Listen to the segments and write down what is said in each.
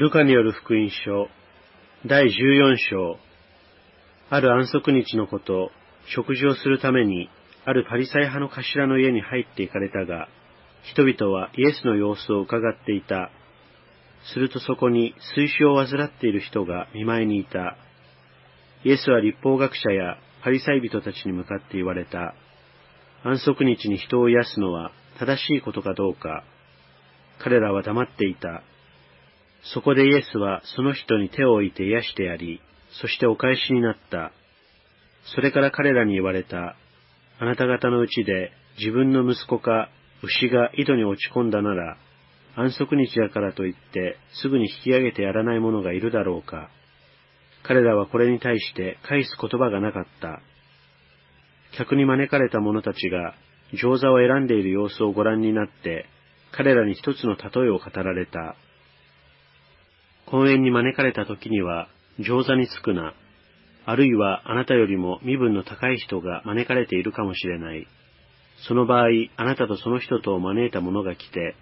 ルカによる福音書、第14章、ある安息日のこと、食事をするために、あるパリサイ派の頭の家に入って行かれたが、人々はイエスの様子を伺っていた。するとそこに水死を患っている人が見舞いにいた。イエスは立法学者やパリサイ人たちに向かって言われた。安息日に人を癒すのは正しいことかどうか。彼らは黙っていた。そこでイエスはその人に手を置いて癒してやり、そしてお返しになった。それから彼らに言われた。あなた方のうちで自分の息子か牛が井戸に落ち込んだなら、安息日だからといってすぐに引き上げてやらない者がいるだろうか。彼らはこれに対して返す言葉がなかった。客に招かれた者たちが上座を選んでいる様子をご覧になって、彼らに一つの例えを語られた。公園に招かれた時には、上座につくな。あるいはあなたよりも身分の高い人が招かれているかもしれない。その場合、あなたとその人とを招いた者が来て、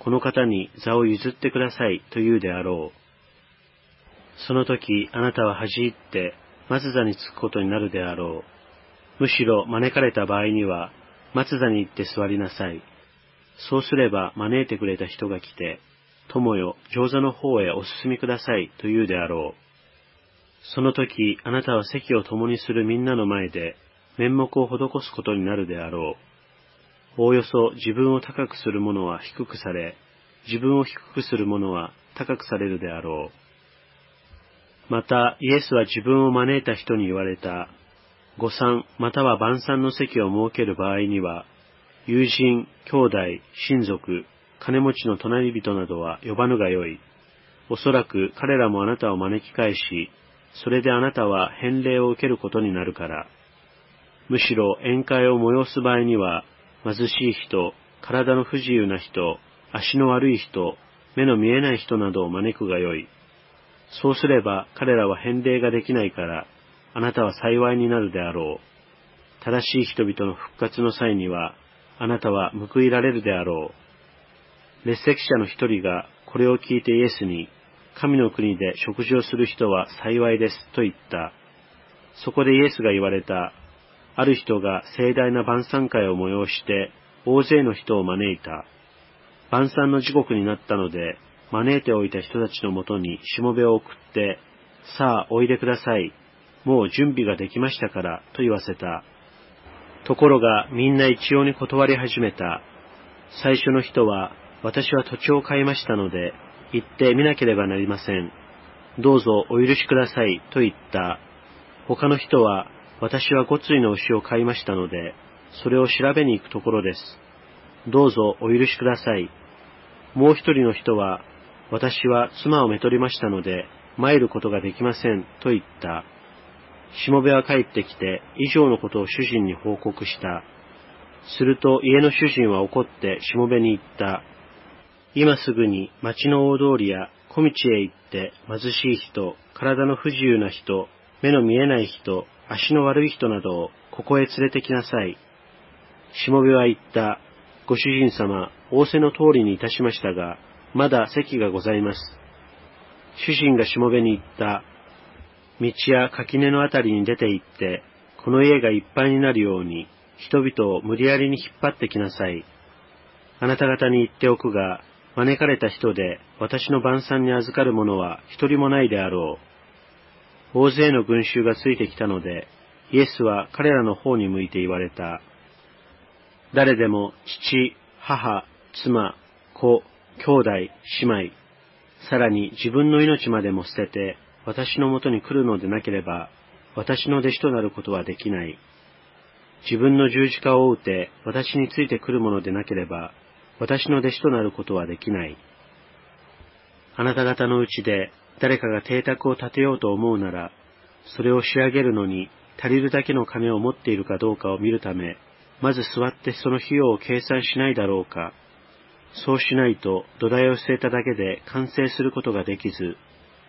この方に座を譲ってくださいと言うであろう。その時、あなたは恥じって、松座につくことになるであろう。むしろ招かれた場合には、松座に行って座りなさい。そうすれば招いてくれた人が来て、友よ、上座の方へお進みくださいと言うであろう。その時、あなたは席を共にするみんなの前で、面目を施すことになるであろう。おおよそ自分を高くする者は低くされ、自分を低くする者は高くされるであろう。また、イエスは自分を招いた人に言われた。誤算または晩餐の席を設ける場合には、友人、兄弟、親族、金持ちの隣人などは呼ばぬがよい。おそらく彼らもあなたを招き返し、それであなたは返礼を受けることになるから。むしろ宴会を催す場合には、貧しい人、体の不自由な人、足の悪い人、目の見えない人などを招くがよい。そうすれば彼らは返礼ができないから、あなたは幸いになるであろう。正しい人々の復活の際には、あなたは報いられるであろう。列席者の一人がこれを聞いてイエスに、神の国で食事をする人は幸いですと言った。そこでイエスが言われた。ある人が盛大な晩餐会を催して大勢の人を招いた。晩餐の時刻になったので、招いておいた人たちのもとにしもべを送って、さあおいでください。もう準備ができましたから、と言わせた。ところがみんな一様に断り始めた。最初の人は、私は土地を買いましたので、行ってみなければなりません。どうぞお許しください、と言った。他の人は、私は五対の牛を買いましたので、それを調べに行くところです。どうぞお許しください。もう一人の人は、私は妻をめとりましたので、参ることができません、と言った。しもべは帰ってきて、以上のことを主人に報告した。すると家の主人は怒ってしもべに言った。今すぐに町の大通りや小道へ行って貧しい人、体の不自由な人、目の見えない人、足の悪い人などをここへ連れてきなさい。しもべは言った。ご主人様、仰せの通りにいたしましたが、まだ席がございます。主人がしもべに言った。道や垣根のあたりに出て行って、この家がいっぱいになるように、人々を無理やりに引っ張ってきなさい。あなた方に言っておくが、招かれた人で私の晩餐に預かる者は一人もないであろう。大勢の群衆がついてきたので、イエスは彼らの方に向いて言われた。誰でも父、母、妻、子、兄弟、姉妹、さらに自分の命までも捨てて私のもとに来るのでなければ、私の弟子となることはできない。自分の十字架を追うて私について来るものでなければ、私の弟子となることはできない。あなた方のうちで誰かが邸宅を建てようと思うなら、それを仕上げるのに足りるだけの金を持っているかどうかを見るため、まず座ってその費用を計算しないだろうか。そうしないと土台を据えただけで完成することができず、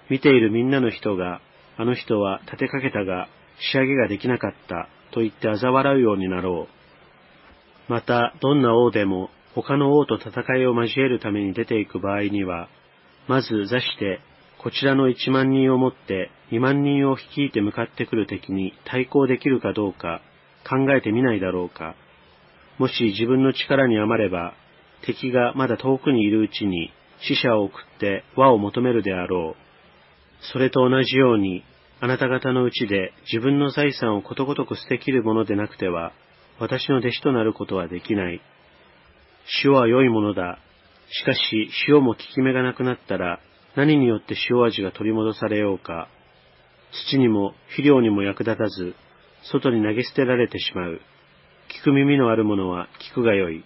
見ているみんなの人が、あの人は建てかけたが仕上げができなかったと言って嘲笑うようになろう。また、どんな王でも他の王と戦いを交えるために出ていく場合には、まず座して、こちらの一万人をもって二万人を率いて向かってくる敵に対抗できるかどうか考えてみないだろうか。もし自分の力に余れば、敵がまだ遠くにいるうちに死者を送って和を求めるであろう。それと同じように、あなた方のうちで自分の財産をことごとく捨てきるものでなくては、私の弟子となることはできない。塩は良いものだ。しかし塩も効き目がなくなったら、何によって塩味が取り戻されようか。土にも肥料にも役立たず、外に投げ捨てられてしまう。聞く耳のあるものは聞くが良い。